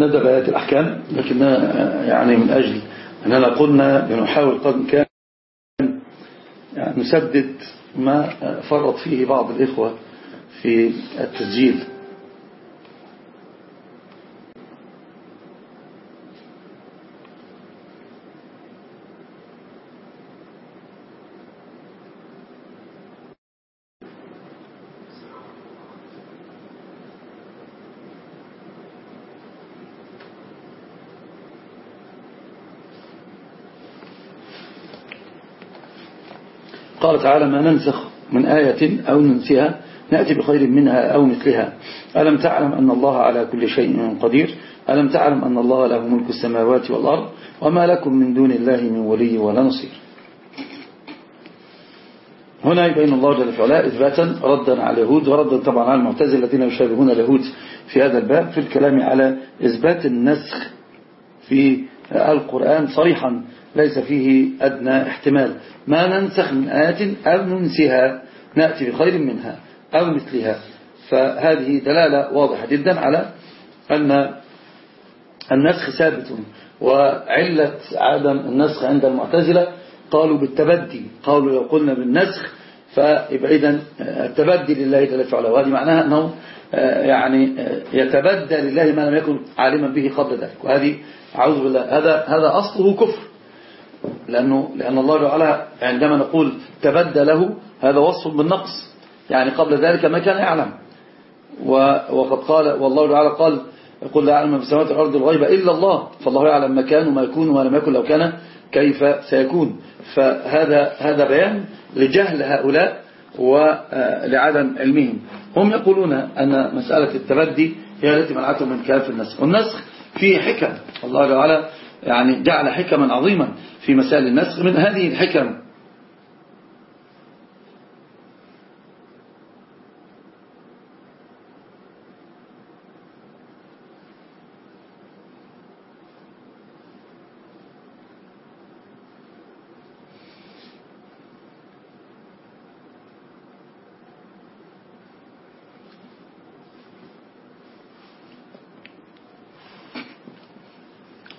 نبدأ بآيات الأحكام لكن يعني من أجل أننا قلنا بنحاول قد كان يعني نسدد ما فرط فيه بعض الإخوة في التسجيل. قال تعالى ما ننسخ من آية أو ننسها نأتي بخير منها أو مثلها. ألم تعلم أن الله على كل شيء قدير؟ ألم تعلم أن الله له ملك السماوات والأرض؟ وما لكم من دون الله من ولي ولا نصير. هنا يبين الله جل وعلا إثباتا ردا على اليهود وردا طبعا على المعتزلة الذين يشابهون اليهود في هذا الباب في الكلام على إثبات النسخ في القرآن صريحا ليس فيه أدنى احتمال. ما ننسخ من آية أو ننسها نأتي بخير منها أو مثلها. فهذه دلالة واضحة جدا على أن النسخ ثابت وعلة عدم النسخ عند المعتزلة. قالوا بالتبدي قالوا لو قلنا بالنسخ فإبعدا التبدي لله جل وعلا. وهذه معناها أنه يعني يتبدى لله ما لم يكن عالما به قبل ذلك. وهذه أعوذ بالله هذا هذا أصله كفر. لأنه لأن الله تعالى عندما نقول تبدى له هذا وصف بالنقص. يعني قبل ذلك ما كان يعلم. وقد قال والله تعالى قال يقول لا يعلم في السماوات والأرض الغيب إلا الله. فالله يعلم ما كان وما يكون وما لم يكن لو كان كيف سيكون. فهذا هذا بيان لجهل هؤلاء ولعدم علمهم. هم يقولون أن مسألة التبدي هي التي منعتهم من كلام النسخ. والنسخ فيه حكم. الله تعالى يعني جعل حكما عظيما. في مسائل النسخ من هذه الحكم.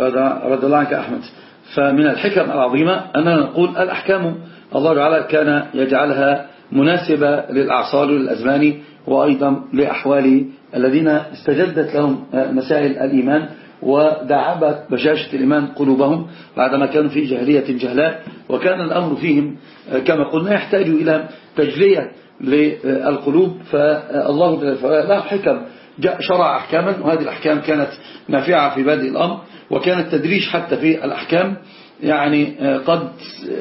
هذا رد الله عنك أحمد. فمن الحكم العظيمة أننا نقول الأحكام الله تعالى كان يجعلها مناسبة للأعصار والأزمان وأيضا لأحوال الذين استجدت لهم مسائل الإيمان ودعبت بشاشة الإيمان قلوبهم بعدما كانوا في جهلية جهلاء وكان الأمر فيهم كما قلنا يحتاج إلى تجلية للقلوب فالله له حكم شرع أحكاما وهذه الأحكام كانت نافعة في بادئ الأمر وكان التدريج حتى في الأحكام يعني قد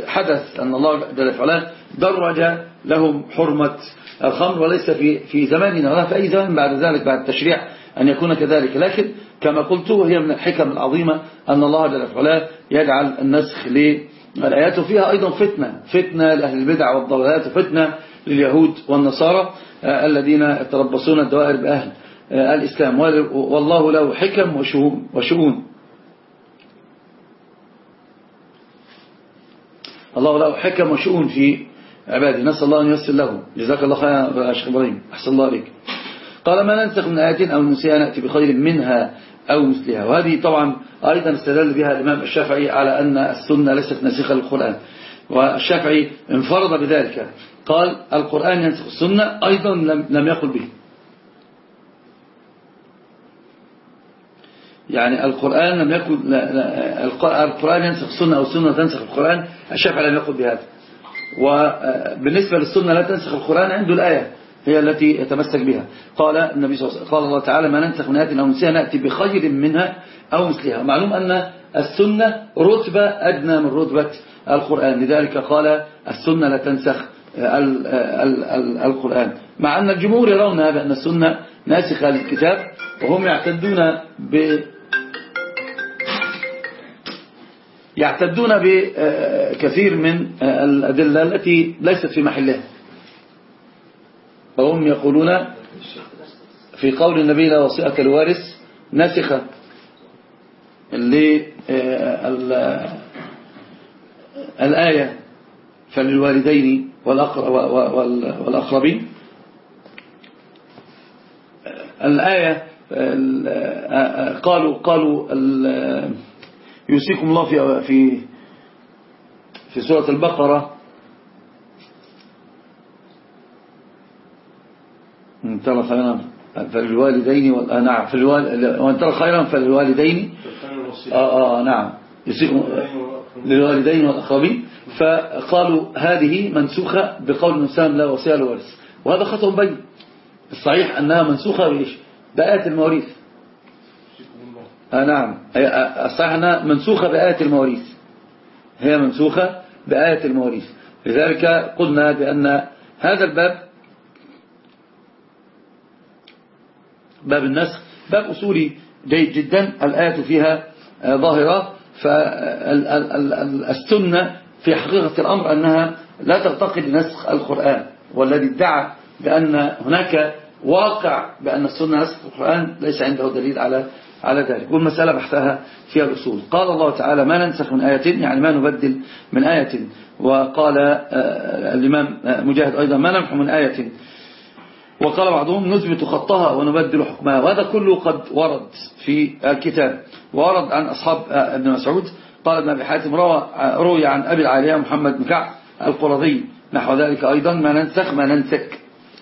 حدث أن الله جل وعلا درج لهم حرمة الخمر وليس في في زماننا ولا في أي زمان بعد ذلك بعد التشريع أن يكون كذلك. لكن كما قلت هي من الحكم العظيمة أن الله جل وعلا يجعل النسخ للآيات وفيها أيضا فتنة فتنة لأهل البدع والضلالات فتنة لليهود والنصارى الذين يتربصون الدوائر بأهل. الإسلام. والله له حكم وشؤون. الله له حكم وشؤون في عباده. نسأل الله أن يسر له. جزاك الله خيرا يا شيخ إبراهيم. أحسن الله عليك قال ما ننسخ من آيات أو ننسيها نأتي بخير منها أو مثلها. وهذه طبعا أيضا استدل بها الإمام الشافعي على أن السنة ليست ناسخة للقرآن. والشافعي انفرد بذلك. قال القرآن ينسخ السنة أيضا لم يقل به. يعني القرآن لم يكن القرآن ينسخ السنة أو السنة تنسخ القرآن الشافعي لم يقل بهذا. وبالنسبة للسنة لا تنسخ القرآن عنده الآية هي التي يتمسك بها. قال النبي صلى الله عليه وسلم قال الله تعالى ما ننسخ من آية أو نسيها نأتي بخير منها أو مثلها. معلوم أن السنة رتبة أدنى من رتبة القرآن لذلك قال السنة لا تنسخ القرآن. مع أن الجمهور يرون هذا أن السنة ناسخة للكتاب وهم يعتدون ب يعتدون بكثير من الأدلة التي ليست في محلها وهم يقولون في قول النبي لا وصية الوارث ناسخة الآية فللوالدين والأقربين. الآية قالوا قالوا يوصيكم الله في في في سورة البقرة. ترى خيرا فالوالدين آه نعم وإن ترى خيرا فالوالدين آه آه نعم. يوصيكم للوالدين والأقربين. فقالوا هذه منسوخة بقول الإنسان لا وصية لورث وهذا خطأ بين. الصحيح أنها منسوخة بإيش؟ بآيات المواريث. آه نعم. الصحيح أنها منسوخة بآيات المواريث. هي منسوخة بآية المواريث. لذلك قلنا بأن هذا الباب باب النسخ باب أصولي جيد جدا. الآية فيها ظاهرة. فالسنة في حقيقة الأمر أنها لا ترتقي لنسخ القرآن والذي ادعى بأن هناك واقع بأن السنة نسخ القرآن ليس عنده دليل على على ذلك. والمسألة بحثها فيها الأصول. قال الله تعالى ما ننسخ من آية يعني ما نبدل من آية. وقال آه، الإمام مجاهد أيضا ما نمحو من آية. وقال بعضهم نثبت خطها ونبدل حكمها. وهذا كله قد ورد في الكتاب. ورد عن أصحاب آه، ابن مسعود. قال ابن أبي حاتم روي عن أبي العالية محمد بن كعب القرظي نحو ذلك أيضا ما ننسخ ما ننسك.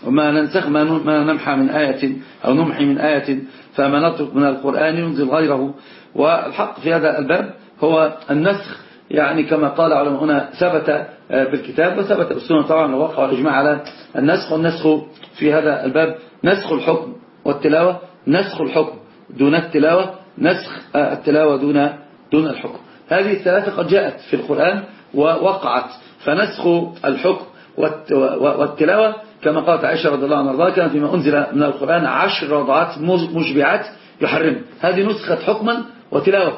وما ننسخ ما نمحى من آية أو نمحي من آية فما نترك من القرآن ينزل غيره. والحق في هذا الباب هو النسخ يعني كما قال علماؤنا ثبت آه، بالكتاب وثبت بالسنة. طبعا ووقع الإجماع على النسخ والنسخ في هذا الباب نسخ الحكم والتلاوة نسخ الحكم دون التلاوة نسخ آه، التلاوة دون دون الحكم. هذه الثلاثة قد جاءت في القرآن ووقعت. فنسخ الحكم والتلاوة كما قالت عائشة رضي الله عنها كان فيما أنزل من القرآن عشر رضعات مشبعات يحرم. هذه نسخت حكما وتلاوة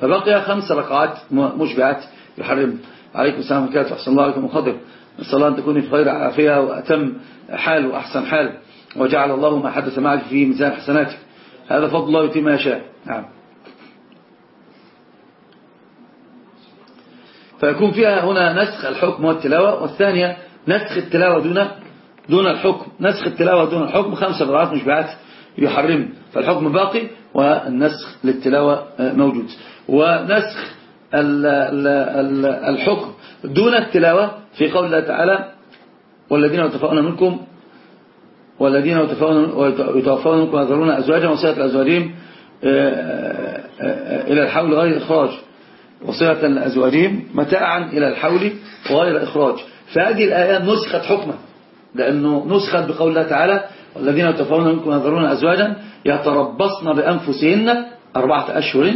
فبقي خمس ركعات مشبعات يحرم. عليكم السلام عليكم وحسن الله عليكم وخضر. نسأل الله أن تكوني في خير عافية وأتم حال وأحسن حال. وجعل الله ما حدث معك في ميزان حسناتك. هذا فضل الله يتم ما يشاء نعم. فيكون فيها هنا نسخ الحكم والتلاوة والثانية نسخ التلاوة دون دون الحكم. نسخ التلاوة دون الحكم خمسة ضرعات مشبعات يحرم. فالحكم باقي والنسخ للتلاوة موجود. ونسخ الحكم دون التلاوة في قول الله تعالى والذين يتفاؤون منكم والذين يتوفون منكم يذرون أزواجا وصية لأزواجهم آه، آه، آه، إلى الحول غير إخراج. وصية لأزواجهم متاعا إلى الحول وغير إخراج. فهذه الآية نسخت حكما. لأنه نسخت بقول الله تعالى والذين يتوفون منكم يذرون أزواجا يتربصن بأنفسهن أربعة أشهر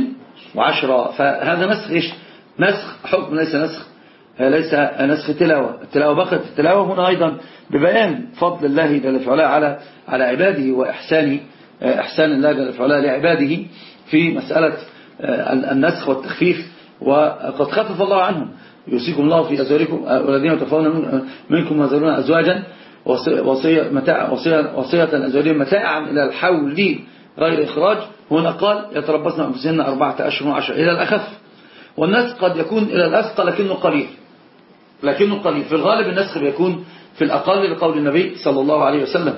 وعشرة. فهذا نسخ إيش؟ نسخ حكم ليس نسخ ليس نسخ تلاوة. التلاوة بقت التلاوة هنا أيضا ببيان فضل الله جل في على على عباده وإحسان إحسان الله جل في لعباده في مسألة النسخ والتخفيف. وقد خفف الله عنهم. يوصيكم الله في أزواجكم والذين يتفون منكم وزرون أزواجا. وصية, متاع وصية, وصية أزواجهم متاعا إلى الحول غير إخراج. هنا قال يتربصنا أنفسهن أربعة أشهر وعشر إلى الأخف. والنسخ قد يكون إلى الأثقل لكنه قليل. لكنه قليل. في الغالب النسخ بيكون في الأقل لقول النبي صلى الله عليه وسلم.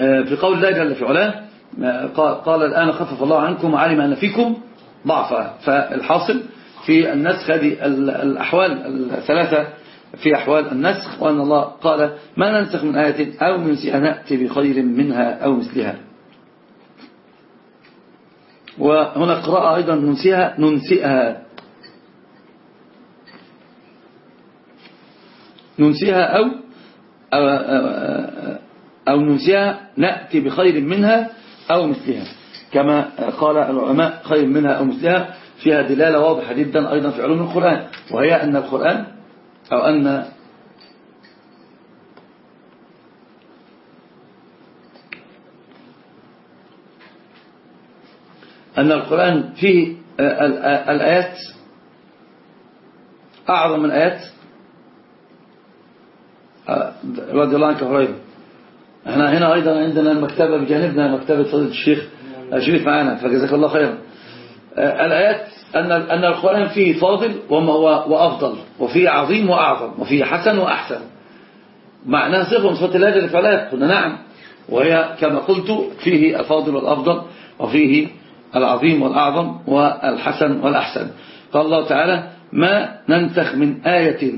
آه، في قول الله جل في علاه آه، قال الآن خفف الله عنكم وعلم أن فيكم ضعفا. فالحاصل في النسخ هذه الأحوال الثلاثة في أحوال النسخ وأن الله قال ما ننسخ من آية أو ننسيها نأتي بخير منها أو مثلها. وهنا قراءة أيضا ننسيها ننسئها ننسيها أو, أو ننسيها نأتي بخير منها أو مثلها. كما قال العلماء خير منها أو مثلها. فيها دلالة واضحة جدا أيضا في علوم القرآن وهي أن القرآن أو أن أن القرآن فيه الآيات أعظم من آيات رضي الله عنك هريرة إحنا هنا أيضا عندنا المكتبة بجانبنا مكتبة فضيلة الشيخ شريف معنا فجزاك الله خيرا. الآيات أن أن القرآن فيه فاضل وأفضل وفيه عظيم وأعظم وفيه حسن وأحسن. معناها صفة من صفات الله جل وعلا قلنا نعم وهي كما قلت فيه الفاضل والأفضل وفيه العظيم والأعظم والحسن والأحسن. قال الله تعالى ما ننسخ من آية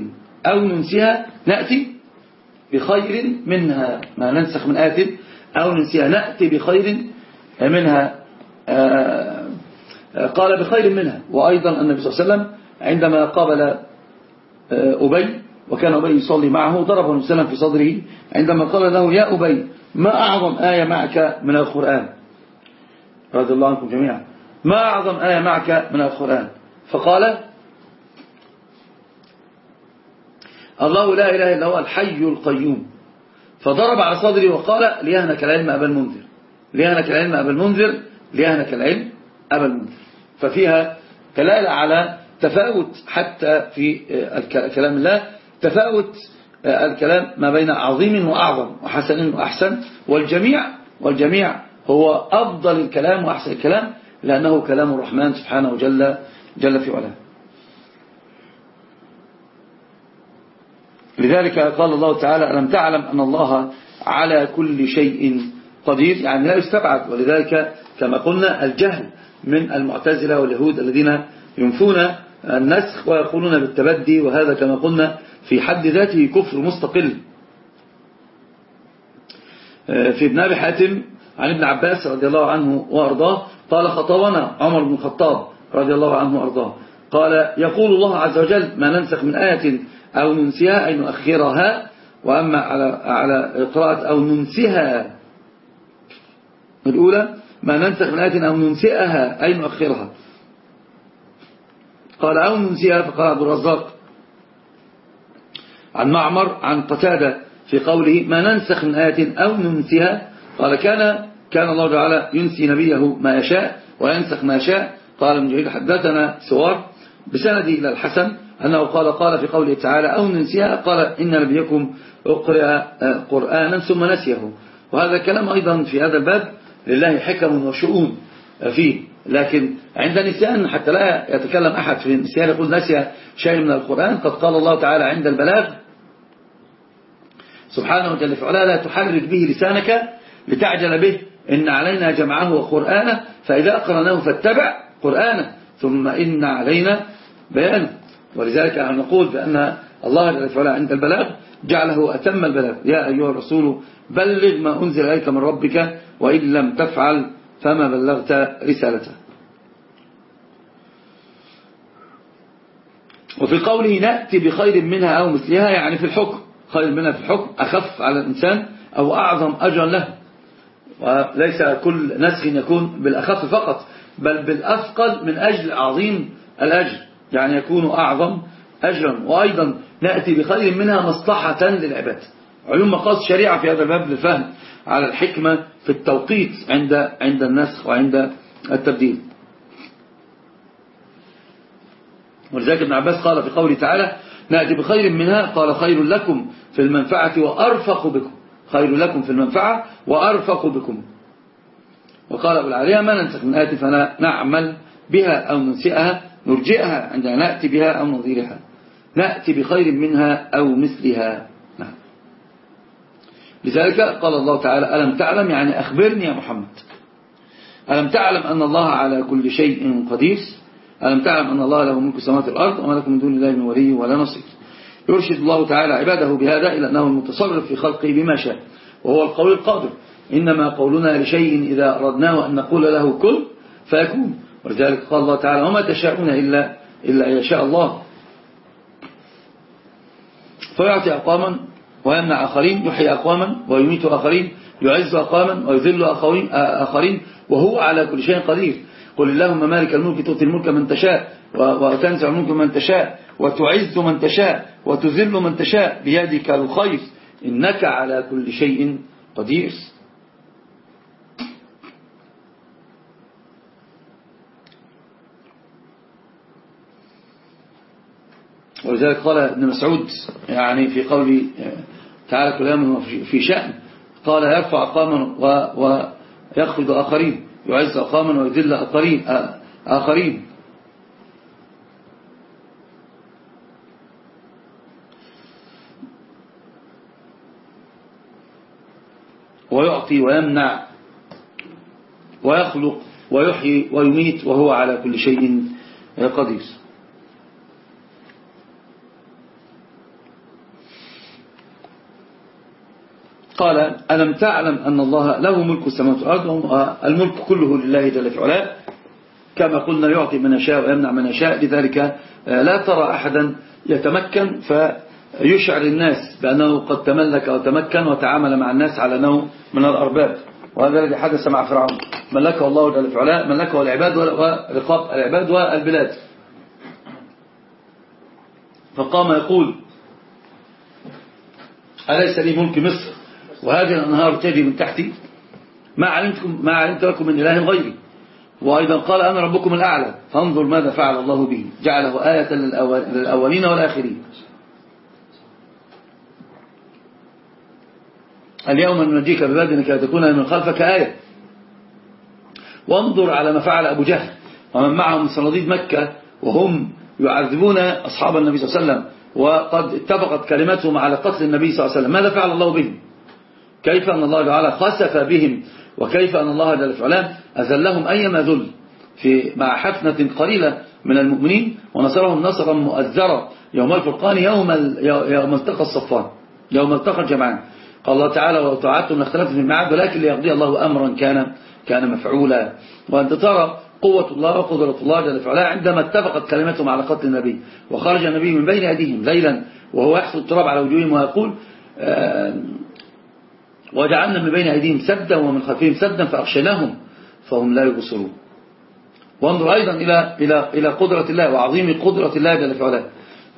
أو ننسيها نأتي بخير منها. ما ننسخ من آية أو ننسيها نأتي بخير منها. آه، قال بخير منها. وأيضا النبي صلى الله عليه وسلم عندما قابل آه، أبي وكان أبي يصلي معه ضربه النبي صلى الله عليه وسلم في صدره عندما قال له يا أبي ما أعظم آية معك من القرآن؟ رضي الله عنكم جميعا. ما أعظم آية معك من القرآن؟ فقال الله لا إله إلا هو الحي القيوم. فضرب على صدري وقال ليهنك العلم أبا المنذر. ليهنك العلم أبا المنذر ليهنك العلم أبا المنذر. ففيها دلالة على تفاوت حتى في كلام الله تفاوت الكلام ما بين عظيم وأعظم وحسن وأحسن. والجميع والجميع هو أفضل الكلام وأحسن الكلام لأنه كلام الرحمن سبحانه جل, جل في علاه. لذلك قال الله تعالى ألم تعلم أن الله على كل شيء قدير يعني لا يستبعد. ولذلك كما قلنا الجهل من المعتزلة واليهود الذين ينفون النسخ ويقولون بالتبدي وهذا كما قلنا في حد ذاته كفر مستقل. في ابن أبي حاتم عن ابن عباس رضي الله عنه وأرضاه قال خطبنا عمر بن الخطاب رضي الله عنه وأرضاه. قال يقول الله عز وجل ما ننسخ من آية أو ننسيها أي نؤخرها وأما على على قراءة أو ننسيها الأولى ما ننسخ من آية أو ننسئها أي نؤخرها. قال أو ننسيها فقال عبد الرزاق عن معمر عن قتادة في قوله ما ننسخ من آية أو ننسيها قال كان كان الله تعالى ينسي نبيه ما يشاء وينسخ ما يشاء. قال جهيد حدثنا سوار بسندي إلى الحسن أنه قال قال في قوله تعالى أو ننسيها قال إن نبيكم أقرأ قرآنا ثم نسيه. وهذا كلام أيضا في هذا الباب لله حكم وشؤون فيه. لكن عند نسيان حتى لا يتكلم أحد في النسيان يقول نسي شيء من القرآن قد قال الله تعالى عند البلاغ سبحانه وتعالى فعلا لا تحرك به لسانك لتعجل به. إن علينا جمعه وقرآنه فإذا أقرناه فاتبع قرآنه. ثم إن علينا بيانه. ولذلك نقول بأن الله وعلا عند البلاغ جعله أتم البلاغ. يا أيها الرسول بلغ ما أنزل إليك من ربك وإن لم تفعل فما بلغت رسالته. وفي قوله نأتي بخير منها أو مثلها يعني في الحكم خير منها في الحكم أخف على الإنسان أو أعظم أجرا له. وليس كل نسخ يكون بالأخف فقط بل بالأثقل من أجل عظيم الأجر يعني يكون أعظم أجرا. وأيضا نأتي بخير منها مصلحة للعباد. علوم مقاصد الشريعة في هذا الباب للفهم على الحكمة في التوقيت عند عند النسخ وعند التبديل. ولذلك ابن عباس قال في قوله تعالى نأتي بخير منها. قال خير لكم في المنفعة وأرفق بكم. خير لكم في المنفعة وأرفق بكم. وقال أبو العالية ما ننسخ من آية فنعمل بها أو ننسئها نرجئها عندما نأتي بها أو نظيرها نأتي بخير منها أو مثلها. لذلك قال الله تعالى ألم تعلم؟ يعني أخبرني يا محمد. ألم تعلم أن الله على كل شيء قدير؟ ألم تعلم أن الله له ملك السماوات والأرض وما لكم من دون الله من ولي ولا نصير؟ يرشد الله تعالى عباده بهذا إلى أنه المتصرف في خلقه بما شاء وهو القول القادر. إنما قولنا لشيء إذا أردناه أن نقول له كل فيكون. ولذلك قال الله تعالى وما تشاءون إلا, إلا يشاء الله. فيعطي أقواما ويمنع آخرين يحيي أقواما ويميت آخرين يعز أقواما ويذل آخرين وهو على كل شيء قدير. قل اللهم مالك الملك تؤتي الملك من تشاء وتنزع الملك من تشاء وتعز من تشاء وتذل من تشاء بيدك الخير إنك على كل شيء قدير. ولذلك قال ابن مسعود يعني في قول تعالى كل يوم في شأن قال يرفع أقاما ويخفض آخرين يعز أقاما ويذل آخرين آخرين. ويعطي ويمنع ويخلق ويحيي ويميت وهو على كل شيء قدير. قال ألم تعلم أن الله له ملك السماوات والأرض الملك كله لله جل في علاه؟ كما قلنا يعطي من يشاء ويمنع من يشاء. لذلك لا ترى أحدا يتمكن فيشعر الناس بأنه قد تملك وتمكن وتعامل مع الناس على أنه من الأرباب. وهذا الذي حدث مع فرعون. ملكه الله جل في علاه ملكه العباد ورقاب العباد والبلاد. فقام يقول أليس لي ملك مصر؟ وهذه الأنهار تجري من تحتي. ما علمتكم ما علمت لكم من إله غيري. وأيضا قال أنا ربكم الأعلى. فانظر ماذا فعل الله به. جعله آية للأولين والآخرين. اليوم ننجيك ببدنك لتكون من خلفك آية. وانظر على ما فعل أبو جهل. ومن معه من صناديد مكة. وهم يعذبون أصحاب النبي صلى الله عليه وسلم. وقد اتفقت كلمتهم على قتل النبي صلى الله عليه وسلم. ماذا فعل الله بهم كيف أن الله تعالى خسف بهم وكيف أن الله جل فعلا أذلهم أيما ذل في مع حفنة قليلة من المؤمنين ونصرهم نصرا مؤذرا. يوم الفرقان يوم يوم التقى الصفان يوم التقى الجمعان. قال الله تعالى وطاعتهم اختلفت في الميعاد ولكن ليقضي الله أمرا كان كان مفعولا. وأنت ترى قوة الله وقدرة الله جل فعلا عندما اتفقت كلمتهم على قتل النبي. وخرج النبي من بين أيديهم ليلا وهو يحصل التراب على وجوههم ويقول آه، وجعلنا من بين أيديهم سدا ومن خلفهم سدا فأغشيناهم فهم لا يبصرون. وانظر أيضا إلى, إلى, إلى قدرة الله وعظيم قدرة الله جل فعلا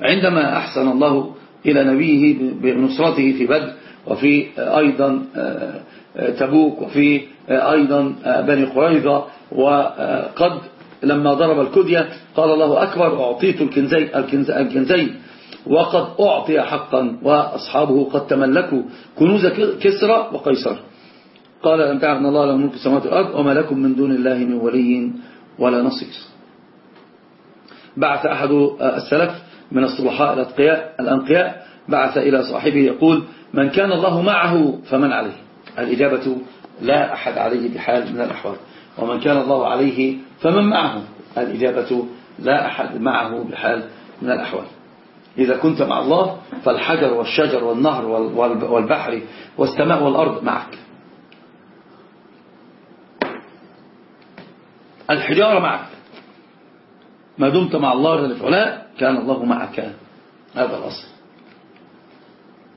عندما أحسن الله إلى نبيه بنصرته في بدر وفي أيضا آه، آه، تبوك وفي آه، أيضا بني قريظة وقد لما ضرب الكدية قال الله أكبر أعطيت الكنزين. وقد أعطي حقا وأصحابه قد تملكوا كنوز كسرى وقيصر. قال لم تعلم أن الله له ملك السماوات والأرض وما لكم من دون الله من ولي ولا نصير. بعث أحد السلف من الصلحاء الأتقياء الأنقياء بعث إلى صاحبه يقول من كان الله معه فمن عليه. الإجابة لا أحد عليه بحال من الأحوال. ومن كان الله عليه فمن معه. الإجابة لا أحد معه بحال من الأحوال. إذا كنت مع الله فالحجر والشجر والنهر والبحر والسماء والأرض معك. الحجارة معك. ما دمت مع الله جل وعلا كان الله معك. هذا الأصل.